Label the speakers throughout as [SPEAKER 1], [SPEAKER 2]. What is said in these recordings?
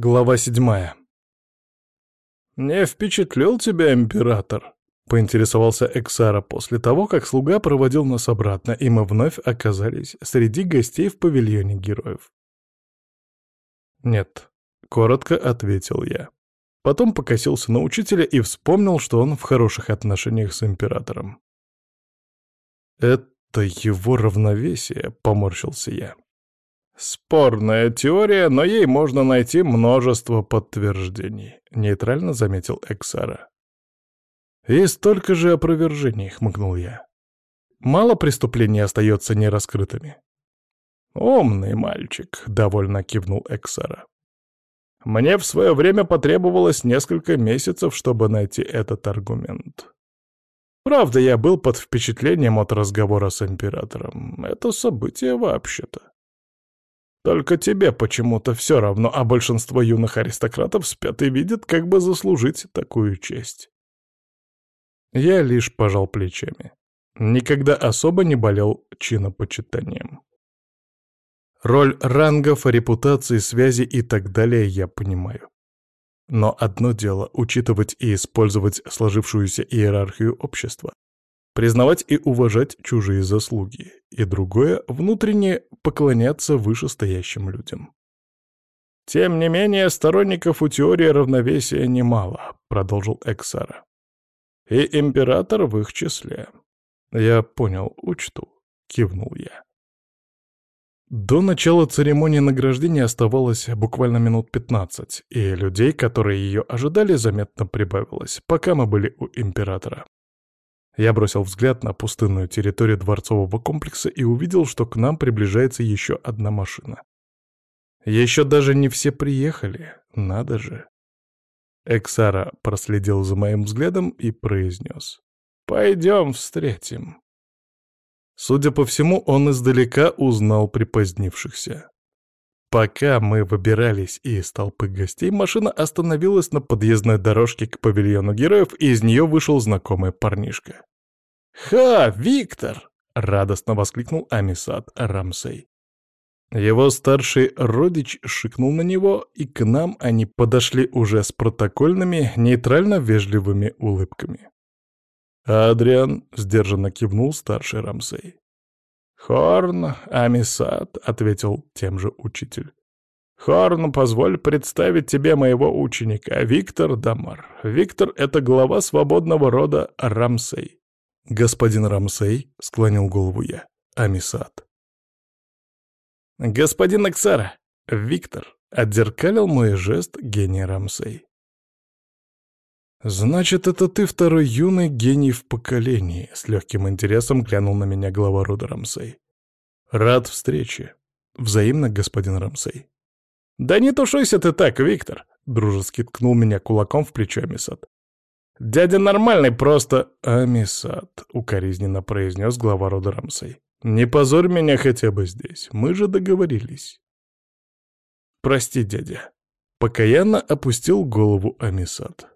[SPEAKER 1] Глава седьмая. «Не впечатлил тебя император?» — поинтересовался Эксара после того, как слуга проводил нас обратно, и мы вновь оказались среди гостей в павильоне героев. «Нет», — коротко ответил я. Потом покосился на учителя и вспомнил, что он в хороших отношениях с императором. «Это его равновесие», — поморщился я. «Спорная теория, но ей можно найти множество подтверждений», — нейтрально заметил Эксара. «И столько же опровержений», — хмыкнул я. «Мало преступлений остается нераскрытыми». «Умный мальчик», — довольно кивнул Эксара. «Мне в свое время потребовалось несколько месяцев, чтобы найти этот аргумент. Правда, я был под впечатлением от разговора с императором. Это событие вообще-то. Только тебе почему-то все равно, а большинство юных аристократов спят и видят, как бы заслужить такую честь. Я лишь пожал плечами. Никогда особо не болел чинопочитанием. Роль рангов, репутации, связи и так далее я понимаю. Но одно дело — учитывать и использовать сложившуюся иерархию общества, признавать и уважать чужие заслуги, и другое — внутренне поклоняться вышестоящим людям. «Тем не менее, сторонников у теории равновесия немало», — продолжил Эксара. «И император в их числе». «Я понял, учту», — кивнул я. До начала церемонии награждения оставалось буквально минут пятнадцать, и людей, которые ее ожидали, заметно прибавилось, пока мы были у императора. Я бросил взгляд на пустынную территорию дворцового комплекса и увидел, что к нам приближается еще одна машина. Еще даже не все приехали, надо же. Эксара проследил за моим взглядом и произнес. «Пойдем встретим». Судя по всему, он издалека узнал припозднившихся. Пока мы выбирались из толпы гостей, машина остановилась на подъездной дорожке к павильону героев, и из нее вышел знакомый парнишка. «Ха, Виктор!» — радостно воскликнул Амисад Рамсей. Его старший родич шикнул на него, и к нам они подошли уже с протокольными, нейтрально-вежливыми улыбками. «Адриан», — сдержанно кивнул старший Рамсей. «Хорн, Амисад», — ответил тем же учитель. «Хорн, позволь представить тебе моего ученика, Виктор Дамар. Виктор — это глава свободного рода Рамсей. «Господин Рамсей», — склонил голову я, — «Амисад». «Господин Аксара, Виктор», — отзеркалил мой жест гений Рамсей. «Значит, это ты второй юный гений в поколении», — с легким интересом глянул на меня глава рода Рамсей. «Рад встрече. Взаимно, господин Рамсей». «Да не тушуйся ты так, Виктор», — дружески ткнул меня кулаком в плечо Амисад. «Дядя нормальный, просто...» «Амисад», — укоризненно произнес глава рода Рамсей. «Не позорь меня хотя бы здесь, мы же договорились». «Прости, дядя». Покаянно опустил голову Амисад.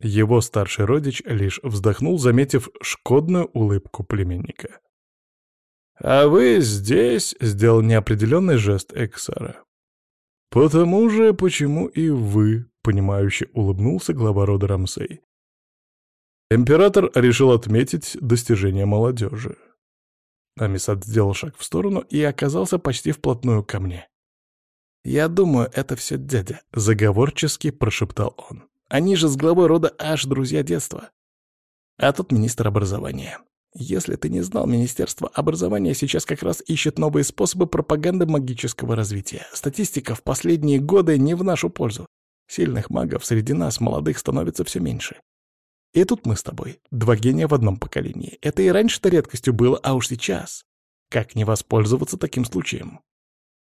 [SPEAKER 1] Его старший родич лишь вздохнул, заметив шкодную улыбку племенника. «А вы здесь?» — сделал неопределенный жест Эксара. «Потому же, почему и вы», — понимающе улыбнулся глава рода Рамсей. Император решил отметить достижение молодежи. Амисад сделал шаг в сторону и оказался почти вплотную ко мне. «Я думаю, это все дядя», — заговорчески прошептал он. «Они же с главой рода аж друзья детства. А тут министр образования. Если ты не знал, Министерство образования сейчас как раз ищет новые способы пропаганды магического развития. Статистика в последние годы не в нашу пользу. Сильных магов среди нас, молодых, становится все меньше. И тут мы с тобой, два гения в одном поколении. Это и раньше-то редкостью было, а уж сейчас. Как не воспользоваться таким случаем?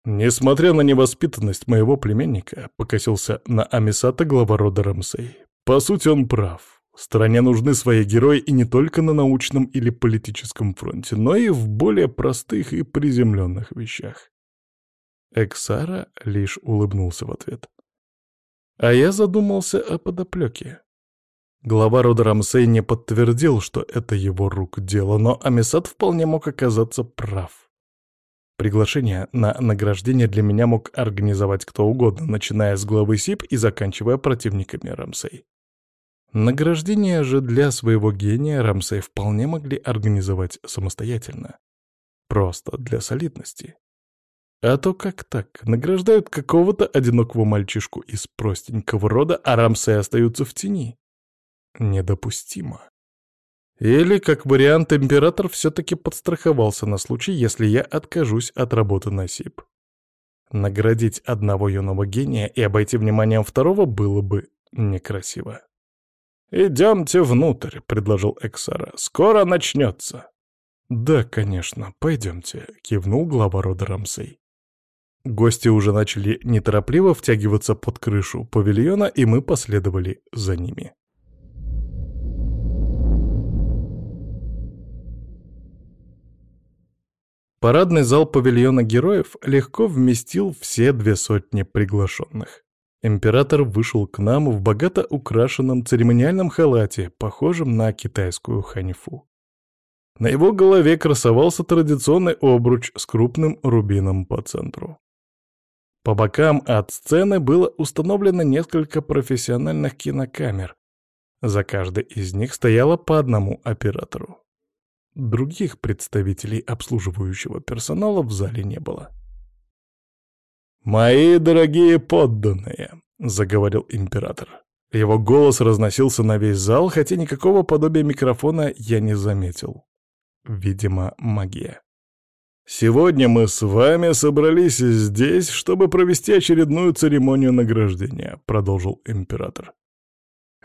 [SPEAKER 1] Несмотря на невоспитанность моего племенника, покосился на Амисата глава рода Рамсей. По сути, он прав. Стране нужны свои герои и не только на научном или политическом фронте, но и в более простых и приземленных вещах. Эксара лишь улыбнулся в ответ. А я задумался о подоплеке. Глава рода Рамсей не подтвердил, что это его рук дело, но Амисад вполне мог оказаться прав. Приглашение на награждение для меня мог организовать кто угодно, начиная с главы СИП и заканчивая противниками Рамсей. Награждение же для своего гения Рамсей вполне могли организовать самостоятельно. Просто для солидности. А то как так, награждают какого-то одинокого мальчишку из простенького рода, а Рамсей остаются в тени. Недопустимо. Или, как вариант, император все-таки подстраховался на случай, если я откажусь от работы на СИП. Наградить одного юного гения и обойти вниманием второго было бы некрасиво. «Идемте внутрь», — предложил Эксара. «Скоро начнется». «Да, конечно, пойдемте», — кивнул глава рода Рамсей. Гости уже начали неторопливо втягиваться под крышу павильона, и мы последовали за ними. Парадный зал павильона героев легко вместил все две сотни приглашенных. Император вышел к нам в богато украшенном церемониальном халате, похожем на китайскую ханьфу. На его голове красовался традиционный обруч с крупным рубином по центру. По бокам от сцены было установлено несколько профессиональных кинокамер. За каждой из них стояло по одному оператору. Других представителей обслуживающего персонала в зале не было. «Мои дорогие подданные!» — заговорил император. Его голос разносился на весь зал, хотя никакого подобия микрофона я не заметил. Видимо, магия. «Сегодня мы с вами собрались здесь, чтобы провести очередную церемонию награждения», — продолжил император.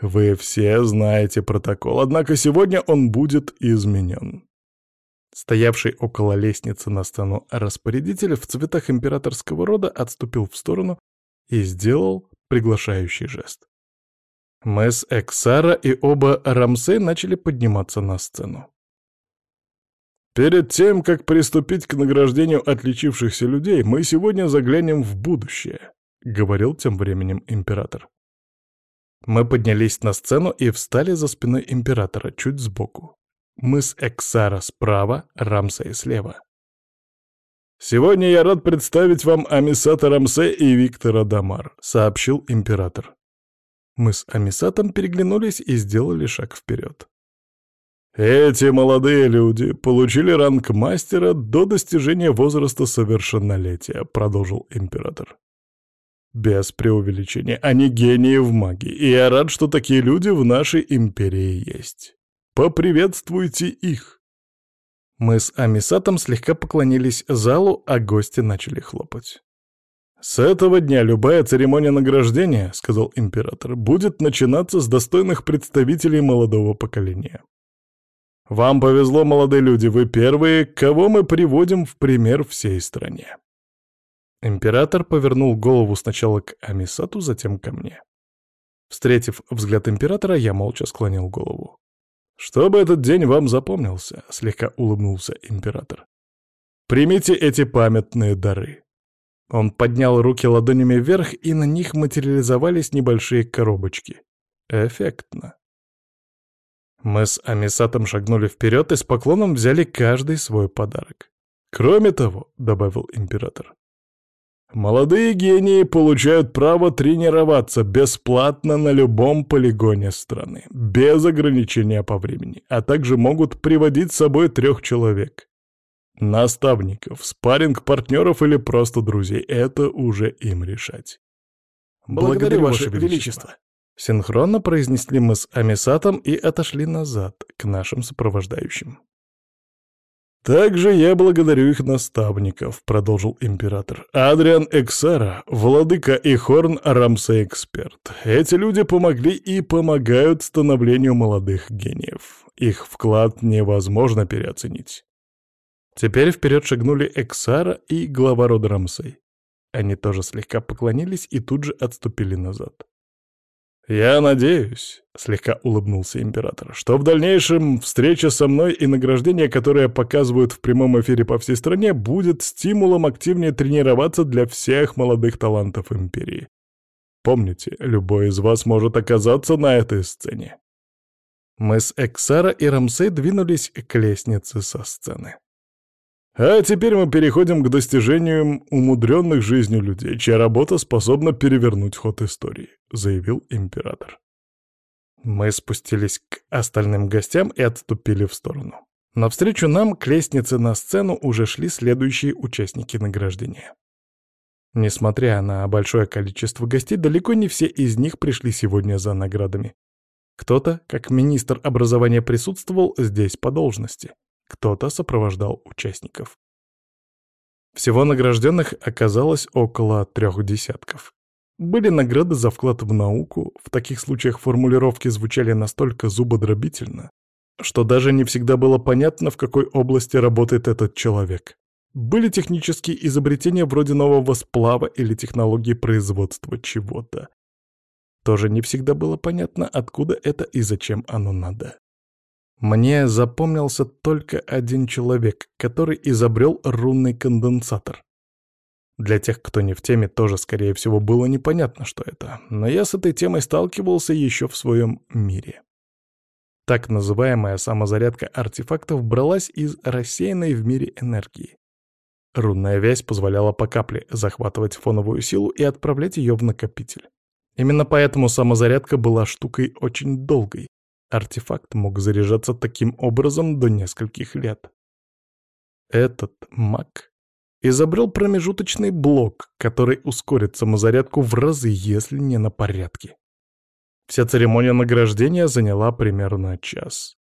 [SPEAKER 1] Вы все знаете протокол, однако сегодня он будет изменен. Стоявший около лестницы на сцену распорядитель в цветах императорского рода отступил в сторону и сделал приглашающий жест. Мы с Эксара и оба Рамсей начали подниматься на сцену. Перед тем, как приступить к награждению отличившихся людей, мы сегодня заглянем в будущее, — говорил тем временем император. Мы поднялись на сцену и встали за спиной императора, чуть сбоку. Мы с Эксара справа, Рамсей слева. «Сегодня я рад представить вам Амисата Рамсе и Виктора Дамар», — сообщил император. Мы с Амисатом переглянулись и сделали шаг вперед. «Эти молодые люди получили ранг мастера до достижения возраста совершеннолетия», — продолжил император. Без преувеличения, они гении в магии, и я рад, что такие люди в нашей империи есть. Поприветствуйте их!» Мы с Амисатом слегка поклонились залу, а гости начали хлопать. «С этого дня любая церемония награждения, — сказал император, — будет начинаться с достойных представителей молодого поколения. Вам повезло, молодые люди, вы первые, кого мы приводим в пример всей стране. Император повернул голову сначала к Амисату, затем ко мне. Встретив взгляд императора, я молча склонил голову. «Чтобы этот день вам запомнился», — слегка улыбнулся император. «Примите эти памятные дары». Он поднял руки ладонями вверх, и на них материализовались небольшие коробочки. Эффектно. Мы с Амисатом шагнули вперед и с поклоном взяли каждый свой подарок. «Кроме того», — добавил император, Молодые гении получают право тренироваться бесплатно на любом полигоне страны, без ограничения по времени, а также могут приводить с собой трех человек. Наставников, спарринг-партнеров или просто друзей — это уже им решать.
[SPEAKER 2] «Благодарю, Ваше Величество!»
[SPEAKER 1] Синхронно произнесли мы с Амисатом и отошли назад, к нашим сопровождающим. «Также я благодарю их наставников», — продолжил император. «Адриан Эксара, владыка и Хорн Рамса Эксперт. Эти люди помогли и помогают становлению молодых гениев. Их вклад невозможно переоценить». Теперь вперед шагнули Эксара и глава рода Рамсей. Они тоже слегка поклонились и тут же отступили назад. «Я надеюсь», — слегка улыбнулся император, «что в дальнейшем встреча со мной и награждение, которое показывают в прямом эфире по всей стране, будет стимулом активнее тренироваться для всех молодых талантов империи. Помните, любой из вас может оказаться на этой сцене». Мы с Эксара и Рамсей двинулись к лестнице со сцены. А теперь мы переходим к достижениям умудренных жизнью людей, чья работа способна перевернуть ход истории», — заявил император. Мы спустились к остальным гостям и отступили в сторону. Навстречу нам к лестнице на сцену уже шли следующие участники награждения. Несмотря на большое количество гостей, далеко не все из них пришли сегодня за наградами. Кто-то, как министр образования, присутствовал здесь по должности, кто-то сопровождал участников. Всего награжденных оказалось около трех десятков. Были награды за вклад в науку, в таких случаях формулировки звучали настолько зубодробительно, что даже не всегда было понятно, в какой области работает этот человек. Были технические изобретения вроде нового сплава или технологии производства чего-то. Тоже не всегда было понятно, откуда это и зачем оно надо. Мне запомнился только один человек, который изобрел рунный конденсатор. Для тех, кто не в теме, тоже, скорее всего, было непонятно, что это, но я с этой темой сталкивался еще в своем мире. Так называемая самозарядка артефактов бралась из рассеянной в мире энергии. Рунная вязь позволяла по капле захватывать фоновую силу и отправлять ее в накопитель. Именно поэтому самозарядка была штукой очень долгой. Артефакт мог заряжаться таким образом до нескольких лет. Этот маг изобрел промежуточный блок, который ускорит самозарядку в разы, если не на порядке. Вся церемония награждения заняла примерно час.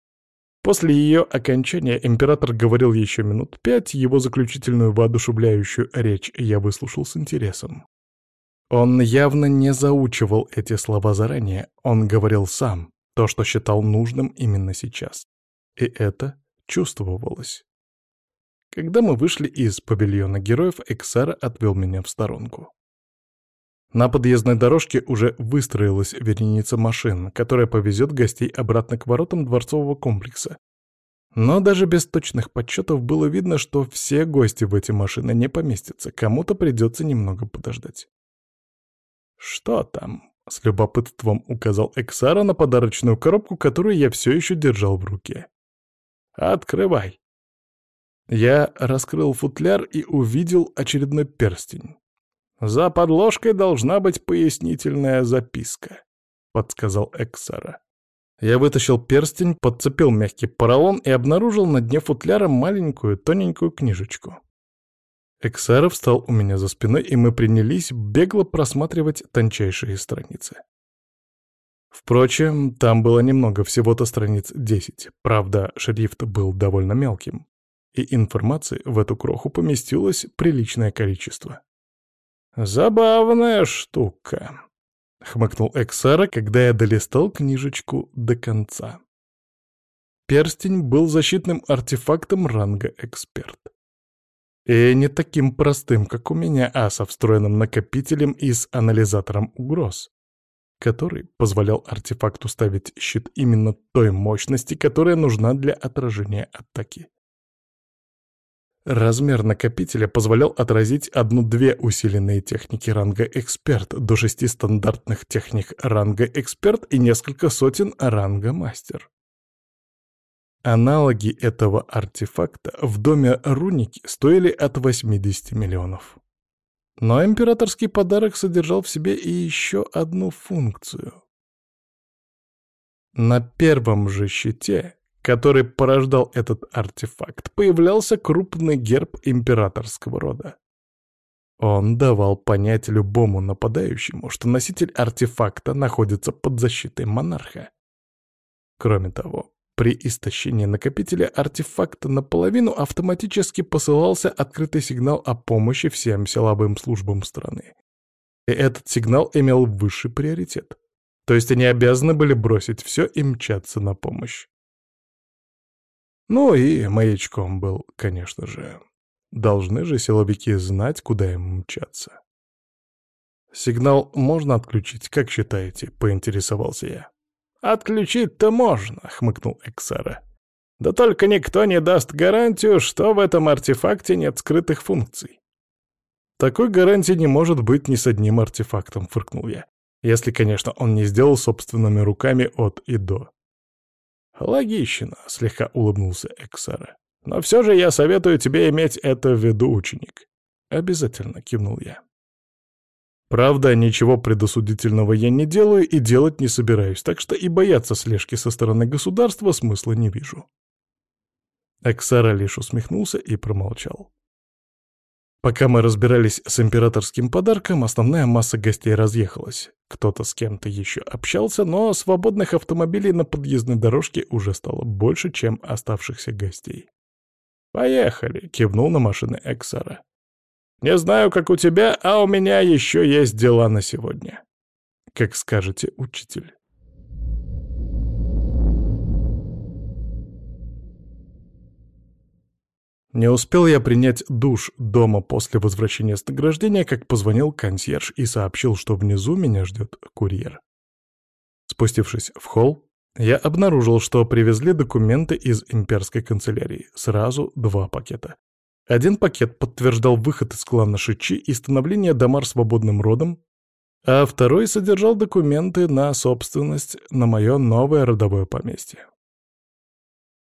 [SPEAKER 1] После ее окончания император говорил еще минут пять, его заключительную воодушевляющую речь я выслушал с интересом. Он явно не заучивал эти слова заранее, он говорил сам, то, что считал нужным именно сейчас. И это чувствовалось. Когда мы вышли из павильона героев, Эксара отвел меня в сторонку. На подъездной дорожке уже выстроилась вереница машин, которая повезет гостей обратно к воротам дворцового комплекса. Но даже без точных подсчетов было видно, что все гости в эти машины не поместятся, кому-то придется немного подождать. «Что там?» — с любопытством указал Эксара на подарочную коробку, которую я все еще держал в руке. «Открывай!» Я раскрыл футляр и увидел очередной перстень. «За подложкой должна быть пояснительная записка», — подсказал Эксара. Я вытащил перстень, подцепил мягкий поролон и обнаружил на дне футляра маленькую тоненькую книжечку. Эксара встал у меня за спиной, и мы принялись бегло просматривать тончайшие страницы. Впрочем, там было немного, всего-то страниц десять. Правда, шрифт был довольно мелким и информации в эту кроху поместилось приличное количество. «Забавная штука», — хмыкнул Эксара, когда я долистал книжечку до конца. Перстень был защитным артефактом ранга «Эксперт». И не таким простым, как у меня, а со встроенным накопителем и с анализатором угроз, который позволял артефакту ставить щит именно той мощности, которая нужна для отражения атаки. Размер накопителя позволял отразить одну-две усиленные техники ранга «Эксперт», до шести стандартных техник ранга «Эксперт» и несколько сотен ранга «Мастер». Аналоги этого артефакта в доме Руники стоили от 80 миллионов. Но императорский подарок содержал в себе и еще одну функцию. На первом же щите который порождал этот артефакт, появлялся крупный герб императорского рода. Он давал понять любому нападающему, что носитель артефакта находится под защитой монарха. Кроме того, при истощении накопителя артефакта наполовину автоматически посылался открытый сигнал о помощи всем силовым службам страны. И этот сигнал имел высший приоритет. То есть они обязаны были бросить все и мчаться на помощь. Ну и маячком был, конечно же. Должны же силовики знать, куда им мчаться. «Сигнал можно отключить, как считаете?» — поинтересовался я. «Отключить-то можно», — хмыкнул Эксара. «Да только никто не даст гарантию, что в этом артефакте нет скрытых функций». «Такой гарантии не может быть ни с одним артефактом», — фыркнул я. «Если, конечно, он не сделал собственными руками от и до». «Логично», — слегка улыбнулся Эксара. Но все же я советую тебе иметь это в виду, ученик».
[SPEAKER 2] «Обязательно», — кивнул я.
[SPEAKER 1] Правда, ничего предосудительного я не делаю и делать не собираюсь, так что и бояться слежки со стороны государства смысла не вижу.
[SPEAKER 2] Эксара лишь усмехнулся и промолчал. Пока мы разбирались с императорским подарком, основная масса гостей разъехалась. Кто-то с кем-то еще общался, но свободных автомобилей на подъездной дорожке уже стало больше, чем оставшихся гостей.
[SPEAKER 1] «Поехали!» — кивнул на машины Эксара. «Не знаю, как у тебя, а у меня еще есть дела на сегодня».
[SPEAKER 2] «Как скажете, учитель». Не успел я принять душ дома после возвращения с награждения, как позвонил консьерж и сообщил, что внизу меня ждет курьер. Спустившись в холл, я обнаружил, что привезли документы из имперской канцелярии. Сразу два пакета. Один пакет подтверждал выход из клана Шичи и становление Дамар свободным родом, а второй содержал документы на собственность на мое новое родовое поместье.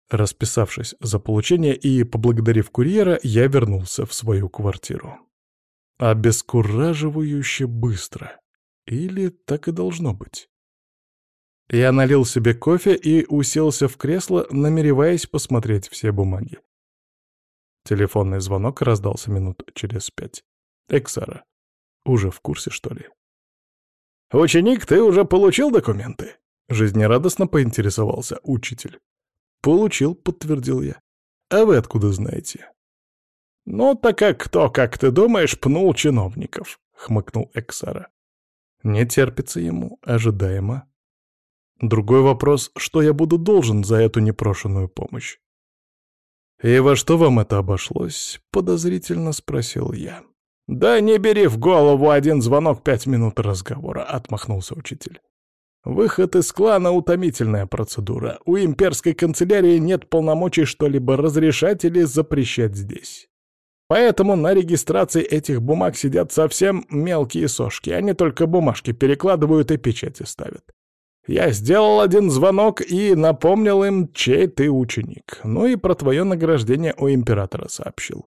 [SPEAKER 2] Расписавшись за получение и поблагодарив курьера, я вернулся в свою квартиру. Обескураживающе быстро. Или так и должно быть. Я налил себе кофе и уселся в кресло, намереваясь посмотреть все бумаги. Телефонный звонок раздался минут через пять. Эксара. Уже в курсе, что ли?
[SPEAKER 1] «Ученик, ты уже получил документы?»
[SPEAKER 2] Жизнерадостно поинтересовался учитель.
[SPEAKER 1] «Получил», — подтвердил я.
[SPEAKER 2] «А вы откуда знаете?»
[SPEAKER 1] «Ну, так как кто, как ты думаешь, пнул чиновников», — хмыкнул Эксара.
[SPEAKER 2] «Не терпится ему, ожидаемо. Другой вопрос, что я буду должен за эту непрошенную помощь?» «И во что вам это обошлось?» — подозрительно спросил я.
[SPEAKER 1] «Да не бери в голову один звонок пять минут разговора», — отмахнулся учитель. Выход из клана — утомительная процедура. У имперской канцелярии нет полномочий что-либо разрешать или запрещать здесь. Поэтому на регистрации этих бумаг сидят совсем мелкие сошки. Они только бумажки перекладывают и печати ставят. Я сделал один звонок и напомнил им, чей ты ученик. Ну и про твое награждение у императора сообщил.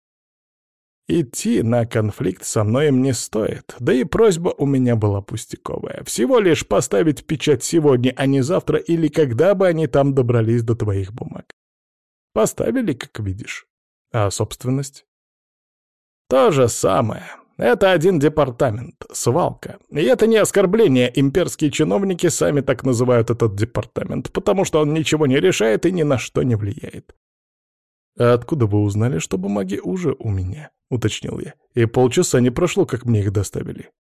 [SPEAKER 1] Идти на конфликт со мной им не стоит, да и просьба у меня была пустяковая. Всего лишь поставить печать сегодня, а не завтра или когда бы они там добрались до твоих бумаг. Поставили, как видишь. А собственность? То же самое. Это один департамент, свалка. И это не оскорбление, имперские чиновники сами так называют этот департамент, потому что он ничего не решает и ни на что не влияет.
[SPEAKER 2] «А откуда вы узнали, что бумаги уже у меня?» — уточнил я. «И полчаса не прошло, как мне их доставили».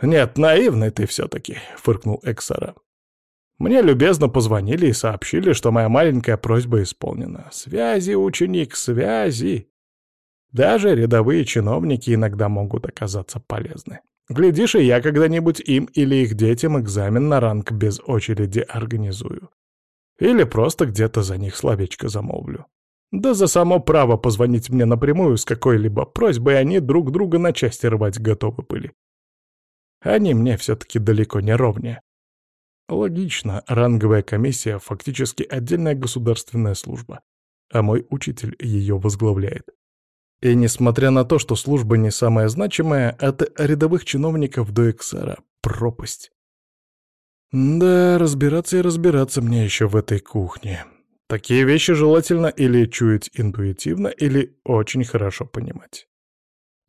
[SPEAKER 1] «Нет, наивный ты все-таки», — фыркнул Эксара. «Мне любезно позвонили и сообщили, что моя маленькая просьба исполнена. Связи, ученик, связи. Даже рядовые чиновники иногда могут оказаться полезны. Глядишь, и я когда-нибудь им или их детям экзамен на ранг без очереди организую. Или просто где-то за них словечко замолвлю. Да за само право позвонить мне напрямую с какой-либо просьбой они друг друга на части рвать готовы были. Они мне все-таки далеко не ровнее. Логично, ранговая комиссия — фактически отдельная государственная служба, а мой учитель ее возглавляет. И несмотря на то, что служба не самая значимая, от рядовых чиновников до Эксара — пропасть. Да, разбираться и разбираться мне еще в этой кухне. Такие вещи желательно или чуять интуитивно, или очень хорошо понимать.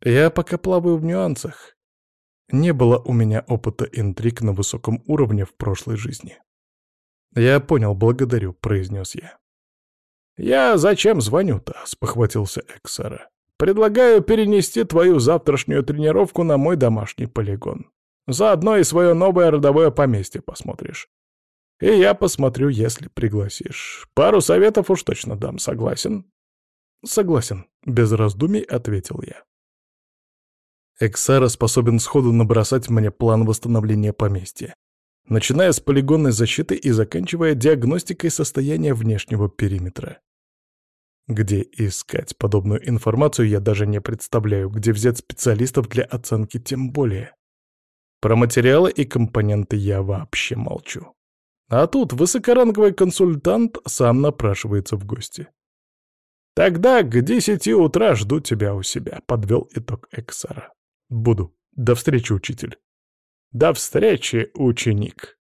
[SPEAKER 1] Я пока плаваю в нюансах. Не было у меня опыта интриг на высоком уровне в прошлой жизни. «Я понял, благодарю», — произнес я. «Я зачем звоню-то?» — спохватился Эксара. «Предлагаю перенести твою завтрашнюю тренировку на мой домашний полигон. Заодно и свое новое родовое поместье посмотришь. И я посмотрю, если пригласишь. Пару советов уж точно дам, согласен?»
[SPEAKER 2] «Согласен», — без раздумий ответил я. Эксара способен сходу набросать мне план восстановления поместья, начиная с полигонной защиты и заканчивая диагностикой состояния внешнего периметра. Где искать подобную информацию, я даже не представляю, где взять специалистов для оценки тем более. Про материалы и компоненты я вообще молчу. А тут высокоранговый консультант сам напрашивается в гости.
[SPEAKER 1] Тогда к десяти утра жду тебя у себя, — подвел итог Эксара.
[SPEAKER 2] Буду. До встречи, учитель.
[SPEAKER 1] До встречи, ученик.